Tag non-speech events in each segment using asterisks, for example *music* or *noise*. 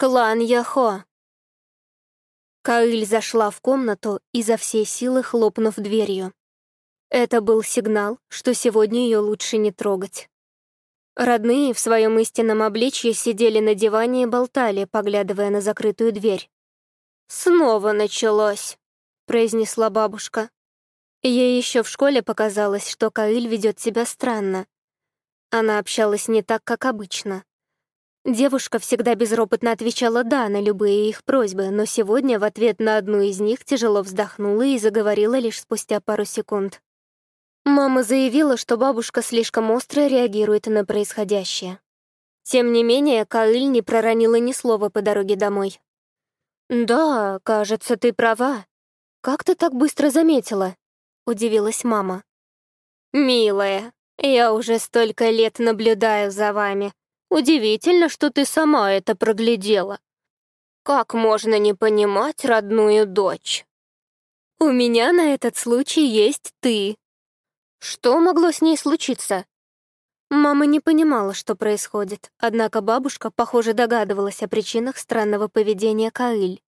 Клан Яхо. Каиль зашла в комнату, изо всей силы хлопнув дверью. Это был сигнал, что сегодня ее лучше не трогать. Родные в своем истинном обличье сидели на диване и болтали, поглядывая на закрытую дверь. «Снова началось», — произнесла бабушка. Ей еще в школе показалось, что Каиль ведет себя странно. Она общалась не так, как обычно. Девушка всегда безропотно отвечала «да» на любые их просьбы, но сегодня в ответ на одну из них тяжело вздохнула и заговорила лишь спустя пару секунд. Мама заявила, что бабушка слишком остро реагирует на происходящее. Тем не менее, Каиль не проронила ни слова по дороге домой. «Да, кажется, ты права. Как ты так быстро заметила?» — удивилась мама. «Милая, я уже столько лет наблюдаю за вами, Удивительно, что ты сама это проглядела. Как можно не понимать родную дочь? У меня на этот случай есть ты. Что могло с ней случиться? Мама не понимала, что происходит, однако бабушка, похоже, догадывалась о причинах странного поведения Каиль.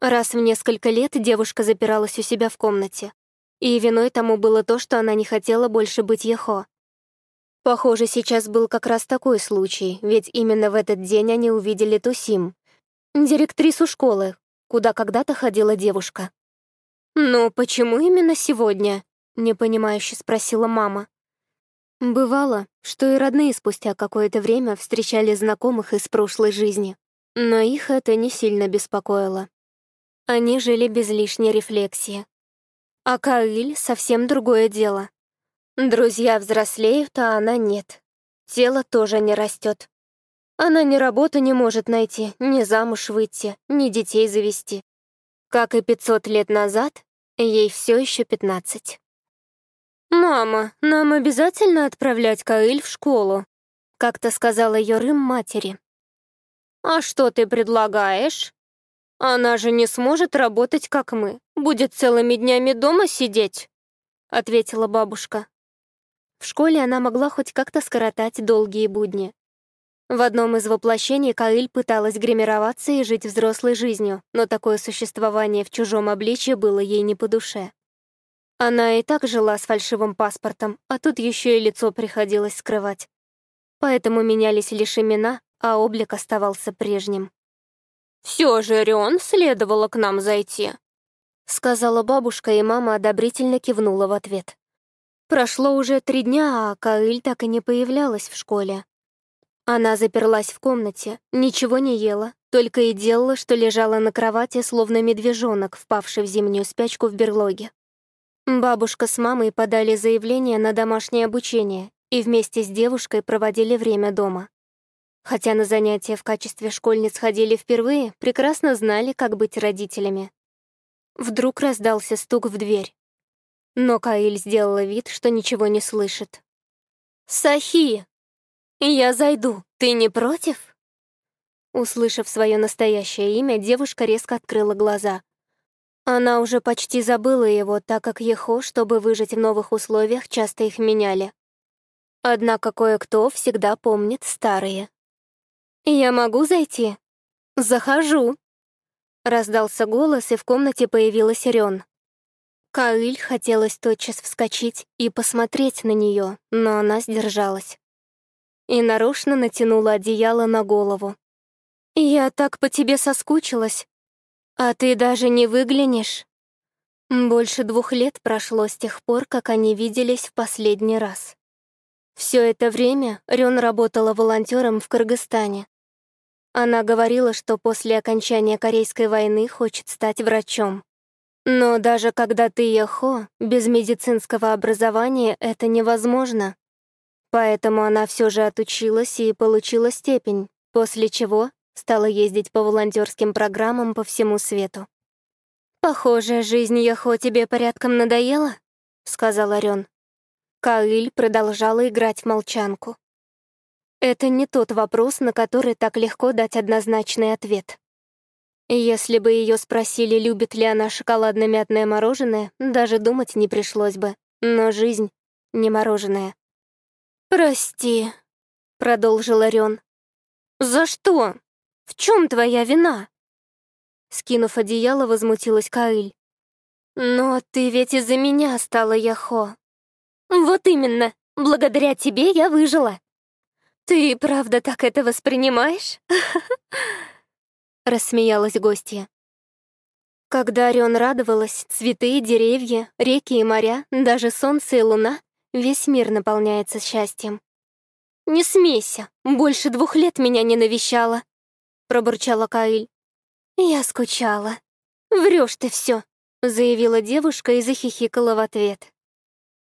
Раз в несколько лет девушка запиралась у себя в комнате, и виной тому было то, что она не хотела больше быть Ехо. Похоже, сейчас был как раз такой случай, ведь именно в этот день они увидели Тусим, директрису школы, куда когда-то ходила девушка. «Ну, почему именно сегодня?» — непонимающе спросила мама. Бывало, что и родные спустя какое-то время встречали знакомых из прошлой жизни, но их это не сильно беспокоило. Они жили без лишней рефлексии. А Каиль — совсем другое дело. Друзья взрослеют, а она нет. Тело тоже не растет. Она ни работу не может найти, ни замуж выйти, ни детей завести. Как и 500 лет назад, ей все еще 15. «Мама, нам обязательно отправлять Каэль в школу», — как-то сказала Йорым матери. «А что ты предлагаешь? Она же не сможет работать, как мы, будет целыми днями дома сидеть», — ответила бабушка. В школе она могла хоть как-то скоротать долгие будни. В одном из воплощений Каиль пыталась гримироваться и жить взрослой жизнью, но такое существование в чужом обличье было ей не по душе. Она и так жила с фальшивым паспортом, а тут еще и лицо приходилось скрывать. Поэтому менялись лишь имена, а облик оставался прежним. «Все же, Рион, следовало к нам зайти», — сказала бабушка, и мама одобрительно кивнула в ответ. Прошло уже три дня, а Каиль так и не появлялась в школе. Она заперлась в комнате, ничего не ела, только и делала, что лежала на кровати, словно медвежонок, впавший в зимнюю спячку в берлоге. Бабушка с мамой подали заявление на домашнее обучение и вместе с девушкой проводили время дома. Хотя на занятия в качестве школьниц ходили впервые, прекрасно знали, как быть родителями. Вдруг раздался стук в дверь. Но Каиль сделала вид, что ничего не слышит. «Сахи! Я зайду, ты не против?» Услышав свое настоящее имя, девушка резко открыла глаза. Она уже почти забыла его, так как Ехо, чтобы выжить в новых условиях, часто их меняли. Однако кое-кто всегда помнит старые. «Я могу зайти?» «Захожу!» Раздался голос, и в комнате появилась Рен. Каиль хотелось тотчас вскочить и посмотреть на нее, но она сдержалась. И нарочно натянула одеяло на голову. «Я так по тебе соскучилась, а ты даже не выглянешь». Больше двух лет прошло с тех пор, как они виделись в последний раз. Все это время Рен работала волонтером в Кыргызстане. Она говорила, что после окончания Корейской войны хочет стать врачом. Но даже когда ты Яхо, без медицинского образования это невозможно. Поэтому она все же отучилась и получила степень, после чего стала ездить по волонтерским программам по всему свету. «Похоже, жизнь Яхо тебе порядком надоела?» — сказал Орён. Каиль продолжала играть в молчанку. Это не тот вопрос, на который так легко дать однозначный ответ. Если бы ее спросили, любит ли она шоколадно-мятное мороженое, даже думать не пришлось бы. Но жизнь не мороженое. «Прости», — продолжил Орён. «За что?» — В чем твоя вина?» Скинув одеяло, возмутилась Каиль. «Но ты ведь из-за меня стала Яхо». «Вот именно. Благодаря тебе я выжила». «Ты правда так это воспринимаешь?» *laughs* Рассмеялась гостья. Когда Орион радовалась, цветы, деревья, реки и моря, даже солнце и луна, весь мир наполняется счастьем. «Не смейся, больше двух лет меня не навещала», — пробурчала Каиль. «Я скучала». «Врешь ты все», — заявила девушка и захихикала в ответ.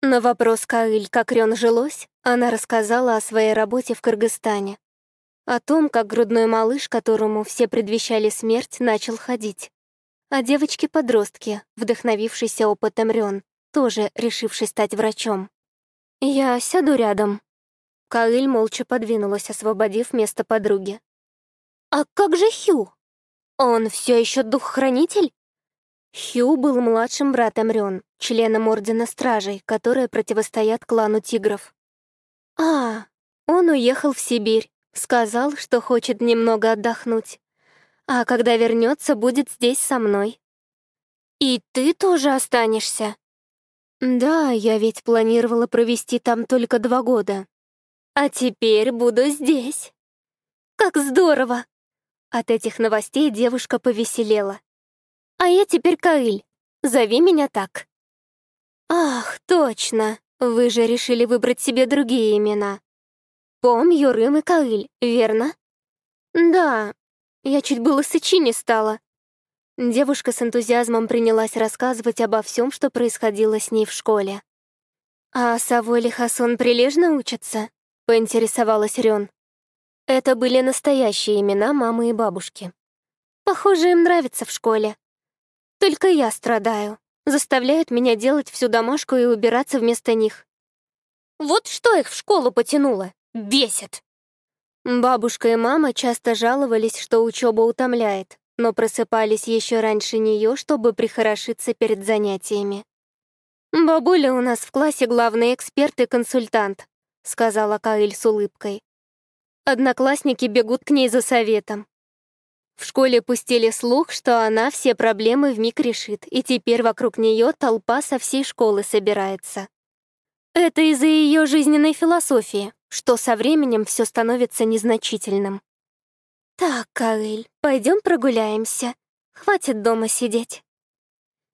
На вопрос Каиль, как Рен жилось, она рассказала о своей работе в Кыргызстане. О том, как грудной малыш, которому все предвещали смерть, начал ходить. О девочке-подростке, вдохновившейся опытом Рен, тоже решившей стать врачом. «Я сяду рядом». Каиль молча подвинулась, освободив место подруги. «А как же Хью? Он все еще дух-хранитель?» Хью был младшим братом Рен, членом Ордена Стражей, которые противостоят клану Тигров. «А, он уехал в Сибирь, сказал, что хочет немного отдохнуть. А когда вернется, будет здесь со мной». «И ты тоже останешься?» Да, я ведь планировала провести там только два года. А теперь буду здесь. Как здорово! От этих новостей девушка повеселела. А я теперь Каиль. Зови меня так. Ах, точно. Вы же решили выбрать себе другие имена. Пом, Юрым и Каиль, верно? Да, я чуть было сычи не стала. Девушка с энтузиазмом принялась рассказывать обо всем, что происходило с ней в школе. «А Саволь и Хасон прилежно учатся?» — поинтересовалась Рен. Это были настоящие имена мамы и бабушки. Похоже, им нравится в школе. Только я страдаю. Заставляют меня делать всю домашку и убираться вместо них. Вот что их в школу потянуло. Бесит. Бабушка и мама часто жаловались, что учеба утомляет, но просыпались еще раньше нее, чтобы прихорошиться перед занятиями. «Бабуля у нас в классе главный эксперт и консультант», — сказала Каэль с улыбкой. Одноклассники бегут к ней за советом. В школе пустили слух, что она все проблемы вмиг решит, и теперь вокруг нее толпа со всей школы собирается. Это из-за ее жизненной философии, что со временем все становится незначительным. «Так, Каэль, пойдем прогуляемся. Хватит дома сидеть».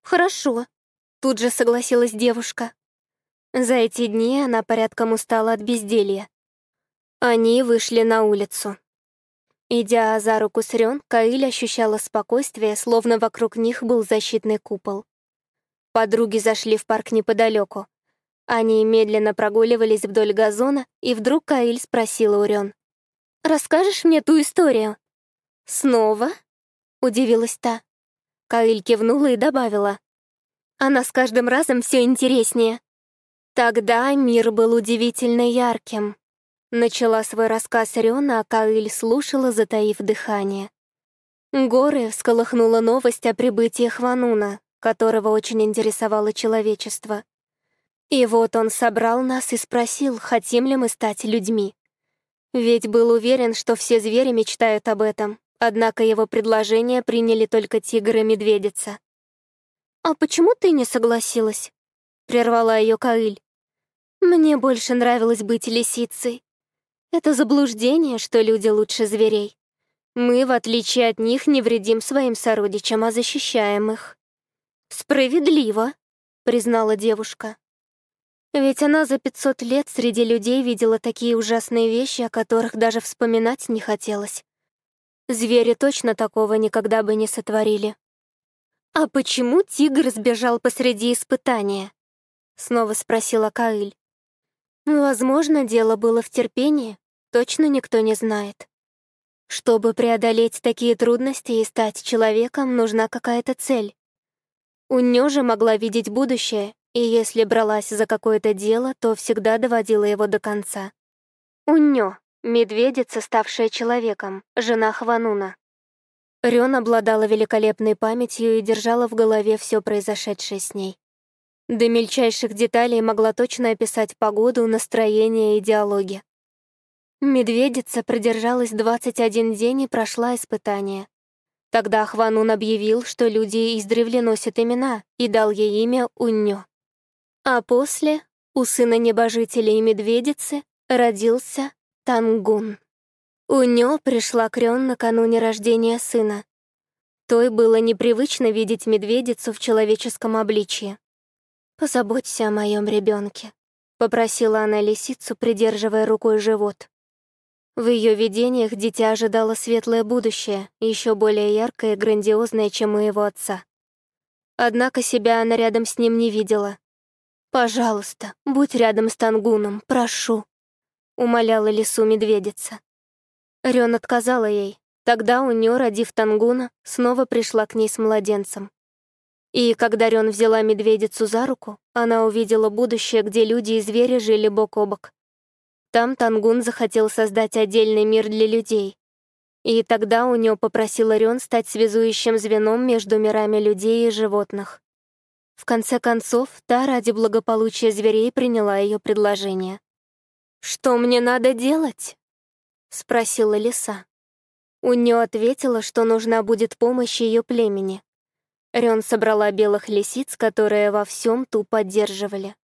«Хорошо», — тут же согласилась девушка. За эти дни она порядком устала от безделья. Они вышли на улицу. Идя за руку с Рен, Каиль ощущала спокойствие, словно вокруг них был защитный купол. Подруги зашли в парк неподалеку. Они медленно прогуливались вдоль газона, и вдруг Каиль спросила у Рен. Расскажешь мне ту историю?» «Снова?» — удивилась та. Каиль кивнула и добавила. «Она с каждым разом все интереснее». Тогда мир был удивительно ярким. Начала свой рассказ Рёна, а Каиль слушала, затаив дыхание. Горы всколыхнула новость о прибытии Хвануна, которого очень интересовало человечество. И вот он собрал нас и спросил, хотим ли мы стать людьми. Ведь был уверен, что все звери мечтают об этом, однако его предложение приняли только тигр и медведица. «А почему ты не согласилась?» — прервала ее Каиль. «Мне больше нравилось быть лисицей. Это заблуждение, что люди лучше зверей. Мы, в отличие от них, не вредим своим сородичам, а защищаем их». «Справедливо», — признала девушка. Ведь она за 500 лет среди людей видела такие ужасные вещи, о которых даже вспоминать не хотелось. Звери точно такого никогда бы не сотворили. «А почему тигр сбежал посреди испытания?» — снова спросила Каиль. «Возможно, дело было в терпении, точно никто не знает. Чтобы преодолеть такие трудности и стать человеком, нужна какая-то цель. У же могла видеть будущее, и если бралась за какое-то дело, то всегда доводила его до конца. Уньо, медведица, ставшая человеком, жена Хвануна. Рён обладала великолепной памятью и держала в голове все произошедшее с ней. До мельчайших деталей могла точно описать погоду, настроение и диалоги. Медведица продержалась 21 день и прошла испытание. Тогда Хванун объявил, что люди издревле носят имена, и дал ей имя Уннё. А после у сына небожителя и медведицы родился Тангун. Унё пришла к Рён накануне рождения сына. Той было непривычно видеть медведицу в человеческом обличье. «Позаботься о моем ребенке, попросила она лисицу, придерживая рукой живот. В ее видениях дитя ожидало светлое будущее, еще более яркое и грандиозное, чем у его отца. Однако себя она рядом с ним не видела. «Пожалуйста, будь рядом с Тангуном, прошу», — умоляла лису медведица. Рен отказала ей. Тогда у нее, родив Тангуна, снова пришла к ней с младенцем. И когда Рен взяла медведицу за руку, она увидела будущее, где люди и звери жили бок о бок. Там Тангун захотел создать отдельный мир для людей. И тогда у него попросил Рен стать связующим звеном между мирами людей и животных. В конце концов, та ради благополучия зверей приняла ее предложение. «Что мне надо делать?» — спросила лиса. У нее ответила, что нужна будет помощь ее племени. Рен собрала белых лисиц, которые во всем ту поддерживали.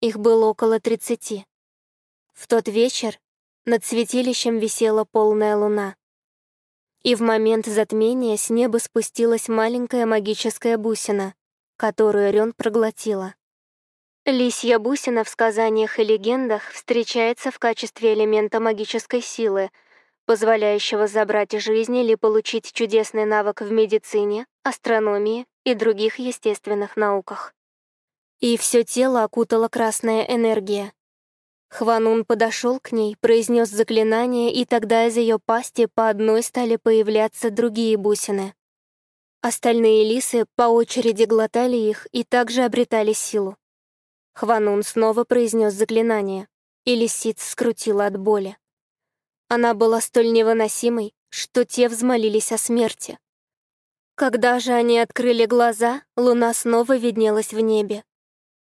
Их было около тридцати. В тот вечер над святилищем висела полная луна. И в момент затмения с неба спустилась маленькая магическая бусина, которую Рен проглотила. Лисья бусина в сказаниях и легендах встречается в качестве элемента магической силы, позволяющего забрать жизнь или получить чудесный навык в медицине, астрономии и других естественных науках. И все тело окутала красная энергия. Хванун подошел к ней, произнес заклинание, и тогда из ее пасти по одной стали появляться другие бусины. Остальные лисы по очереди глотали их и также обретали силу. Хванун снова произнес заклинание, и лисиц скрутила от боли. Она была столь невыносимой, что те взмолились о смерти. Когда же они открыли глаза, луна снова виднелась в небе.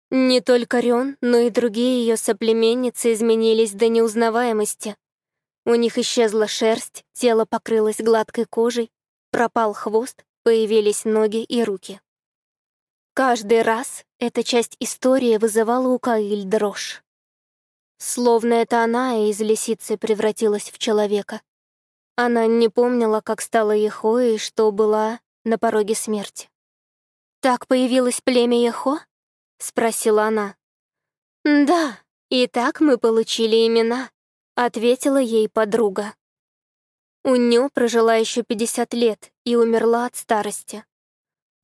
Не только Рен, но и другие ее соплеменницы изменились до неузнаваемости. У них исчезла шерсть, тело покрылось гладкой кожей, пропал хвост, появились ноги и руки. Каждый раз эта часть истории вызывала у Каиль дрожь. Словно это она из лисицы превратилась в человека. Она не помнила, как стала Ехо и что была на пороге смерти. Так появилось племя Ехо? — спросила она. «Да, и так мы получили имена», — ответила ей подруга. Уню прожила еще 50 лет и умерла от старости.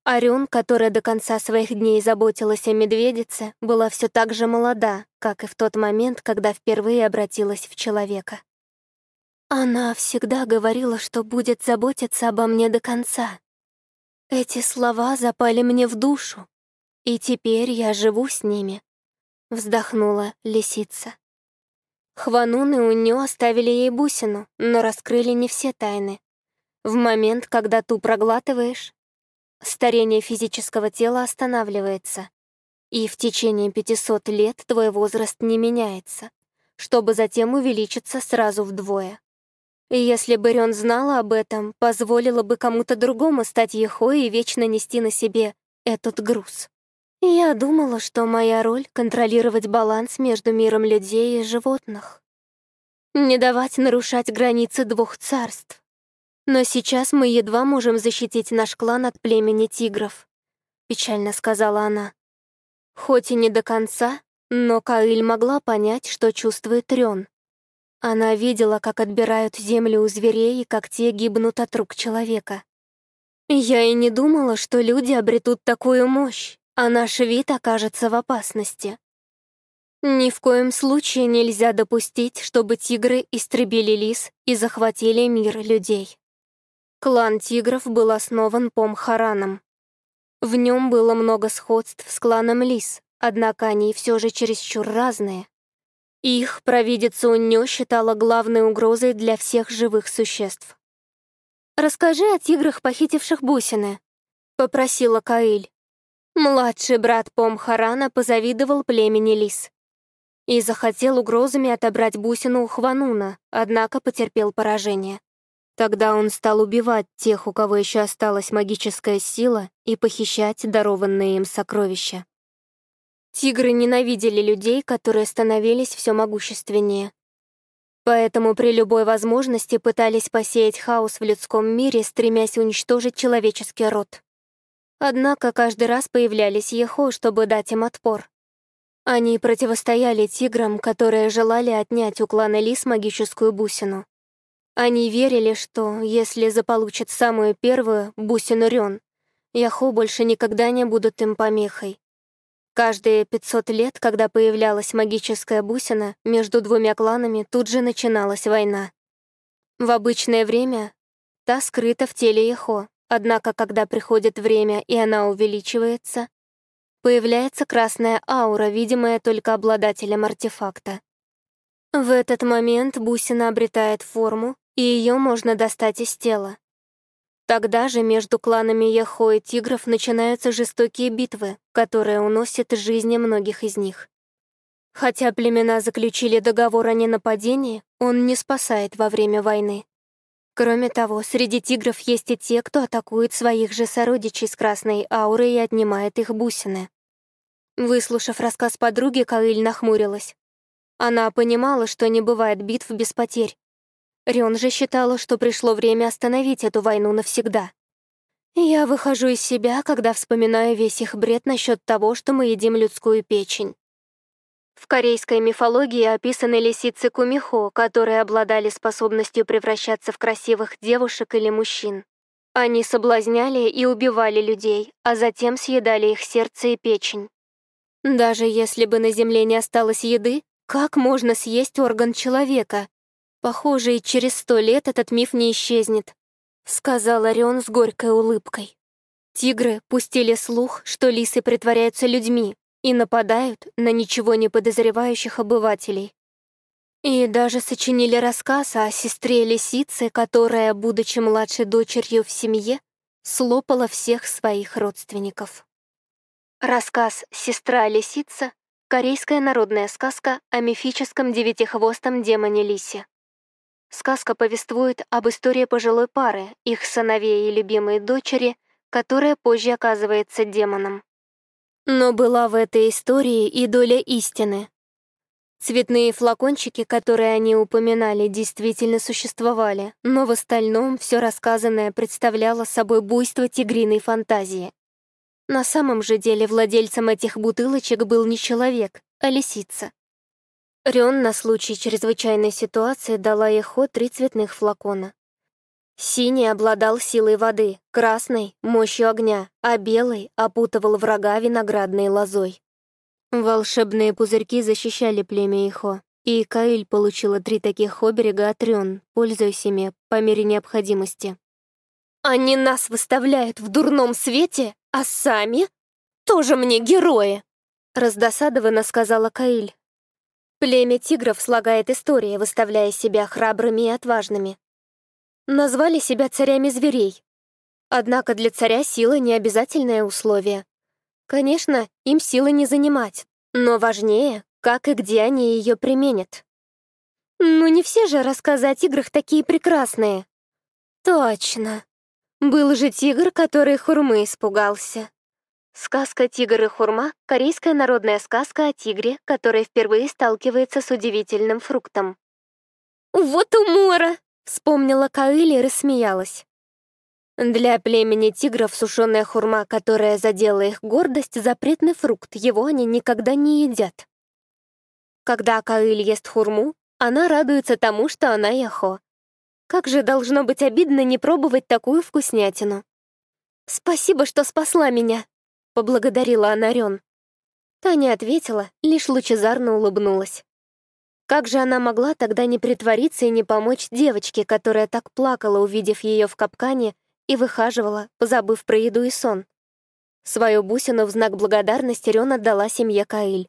Арюн, которая до конца своих дней заботилась о медведице, была все так же молода, как и в тот момент, когда впервые обратилась в человека. Она всегда говорила, что будет заботиться обо мне до конца. Эти слова запали мне в душу, и теперь я живу с ними», — вздохнула лисица. Хванун и Унё оставили ей бусину, но раскрыли не все тайны. В момент, когда ту проглатываешь, старение физического тела останавливается, и в течение 500 лет твой возраст не меняется, чтобы затем увеличиться сразу вдвое. И если бы Рён знала об этом, позволила бы кому-то другому стать Ехой и вечно нести на себе этот груз. Я думала, что моя роль — контролировать баланс между миром людей и животных. Не давать нарушать границы двух царств. Но сейчас мы едва можем защитить наш клан от племени тигров, — печально сказала она. Хоть и не до конца, но Каиль могла понять, что чувствует Рён. Она видела, как отбирают землю у зверей и как те гибнут от рук человека. Я и не думала, что люди обретут такую мощь а наш вид окажется в опасности. Ни в коем случае нельзя допустить, чтобы тигры истребили лис и захватили мир людей. Клан тигров был основан Помхараном. В нем было много сходств с кланом лис, однако они все же чересчур разные. Их провидица Уннё считала главной угрозой для всех живых существ. «Расскажи о тиграх, похитивших бусины», — попросила Каиль. Младший брат Помхарана позавидовал племени лис. и захотел угрозами отобрать бусину у Хвануна, однако потерпел поражение. Тогда он стал убивать тех, у кого еще осталась магическая сила, и похищать дарованные им сокровища. Тигры ненавидели людей, которые становились все могущественнее. Поэтому при любой возможности пытались посеять хаос в людском мире, стремясь уничтожить человеческий род. Однако каждый раз появлялись Ехо, чтобы дать им отпор. Они противостояли тиграм, которые желали отнять у клана Лис магическую бусину. Они верили, что, если заполучат самую первую, бусину Рен, Яхо больше никогда не будут им помехой. Каждые 500 лет, когда появлялась магическая бусина, между двумя кланами тут же начиналась война. В обычное время та скрыта в теле Ехо, однако когда приходит время и она увеличивается, появляется красная аура, видимая только обладателем артефакта. В этот момент бусина обретает форму, и ее можно достать из тела. Тогда же между кланами Яхо и Тигров начинаются жестокие битвы, которые уносят жизни многих из них. Хотя племена заключили договор о ненападении, он не спасает во время войны. Кроме того, среди тигров есть и те, кто атакует своих же сородичей с красной аурой и отнимает их бусины. Выслушав рассказ подруги, Каиль нахмурилась. Она понимала, что не бывает битв без потерь, Рион же считала, что пришло время остановить эту войну навсегда. Я выхожу из себя, когда вспоминаю весь их бред насчет того, что мы едим людскую печень. В корейской мифологии описаны лисицы Кумихо, которые обладали способностью превращаться в красивых девушек или мужчин. Они соблазняли и убивали людей, а затем съедали их сердце и печень. Даже если бы на Земле не осталось еды, как можно съесть орган человека? Похоже, и через сто лет этот миф не исчезнет, сказал Орион с горькой улыбкой. Тигры пустили слух, что лисы притворяются людьми и нападают на ничего не подозревающих обывателей. И даже сочинили рассказ о сестре лисицы, которая, будучи младшей дочерью в семье, слопала всех своих родственников. Рассказ «Сестра лисица» — корейская народная сказка о мифическом девятихвостом демоне Лисе. Сказка повествует об истории пожилой пары, их сыновей и любимой дочери, которая позже оказывается демоном. Но была в этой истории и доля истины. Цветные флакончики, которые они упоминали, действительно существовали, но в остальном все рассказанное представляло собой буйство тигриной фантазии. На самом же деле владельцем этих бутылочек был не человек, а лисица. Рен на случай чрезвычайной ситуации дала Эхо три цветных флакона. Синий обладал силой воды, красный — мощью огня, а белый опутывал врага виноградной лозой. Волшебные пузырьки защищали племя Ихо, и Каиль получила три таких оберега от Рен, пользуясь ими по мере необходимости. «Они нас выставляют в дурном свете, а сами? Тоже мне герои!» Раздосадованно сказала Каиль, Племя тигров слагает истории, выставляя себя храбрыми и отважными. Назвали себя царями зверей. Однако для царя сила — не обязательное условие. Конечно, им силы не занимать, но важнее, как и где они ее применят. Ну не все же рассказы о тиграх такие прекрасные. Точно. Был же тигр, который хурмы испугался. Сказка «Тигр и хурма» — корейская народная сказка о тигре, который впервые сталкивается с удивительным фруктом. «Вот умора!» — вспомнила Каэли и рассмеялась. Для племени тигров сушеная хурма, которая задела их гордость, запретный фрукт, его они никогда не едят. Когда Каэль ест хурму, она радуется тому, что она яхо. Как же должно быть обидно не пробовать такую вкуснятину. «Спасибо, что спасла меня», — поблагодарила она Рен. Таня ответила, лишь лучезарно улыбнулась. Как же она могла тогда не притвориться и не помочь девочке, которая так плакала, увидев ее в капкане, и выхаживала, позабыв про еду и сон? Свою бусину в знак благодарности Рен отдала семье Каиль.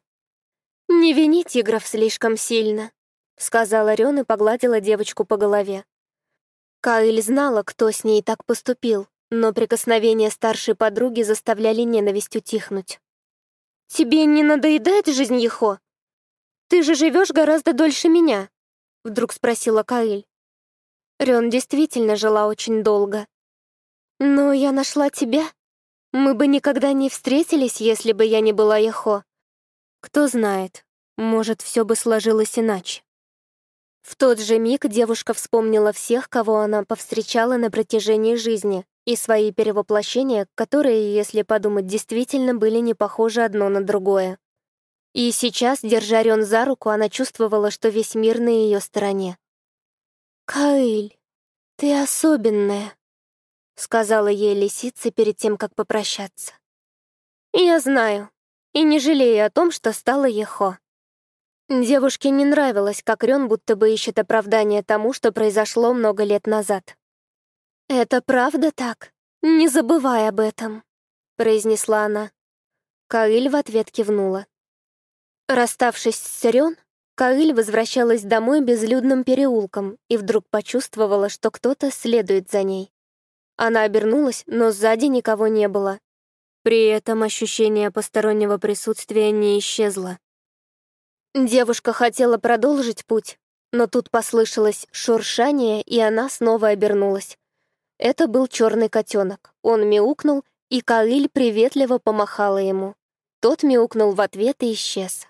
«Не вини тигров слишком сильно», — сказала Рен и погладила девочку по голове. Каиль знала, кто с ней так поступил, но прикосновения старшей подруги заставляли ненависть утихнуть. «Тебе не надоедает жизнь Ехо?» Ты же живешь гораздо дольше меня», — вдруг спросила Каиль. Рен действительно жила очень долго. «Но я нашла тебя. Мы бы никогда не встретились, если бы я не была Яхо. Кто знает, может, все бы сложилось иначе». В тот же миг девушка вспомнила всех, кого она повстречала на протяжении жизни, и свои перевоплощения, которые, если подумать, действительно были не похожи одно на другое. И сейчас, держа Рен за руку, она чувствовала, что весь мир на ее стороне. «Каиль, ты особенная», — сказала ей лисица перед тем, как попрощаться. «Я знаю, и не жалею о том, что стала Ехо». Девушке не нравилось, как Рен будто бы ищет оправдание тому, что произошло много лет назад. «Это правда так? Не забывай об этом», — произнесла она. Каиль в ответ кивнула. Расставшись с Рен, Каиль возвращалась домой безлюдным переулком и вдруг почувствовала, что кто-то следует за ней. Она обернулась, но сзади никого не было. При этом ощущение постороннего присутствия не исчезло. Девушка хотела продолжить путь, но тут послышалось шуршание, и она снова обернулась. Это был черный котенок. Он мяукнул, и Каиль приветливо помахала ему. Тот мяукнул в ответ и исчез.